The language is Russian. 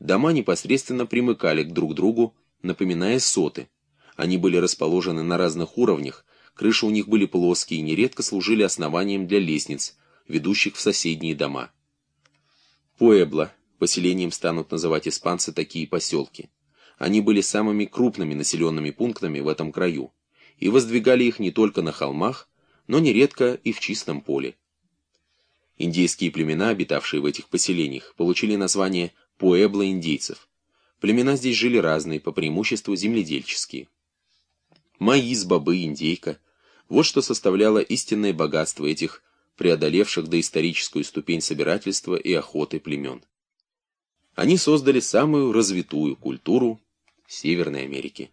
Дома непосредственно примыкали к друг другу, напоминая соты. Они были расположены на разных уровнях, крыши у них были плоские и нередко служили основанием для лестниц, ведущих в соседние дома. Пуэбло, поселением станут называть испанцы такие поселки. Они были самыми крупными населенными пунктами в этом краю, и воздвигали их не только на холмах, но нередко и в чистом поле. Индейские племена, обитавшие в этих поселениях, получили название Пуэбло индейцев. Племена здесь жили разные, по преимуществу земледельческие. Маис, бобы, индейка – вот что составляло истинное богатство этих преодолевших доисторическую ступень собирательства и охоты племен. Они создали самую развитую культуру Северной Америки.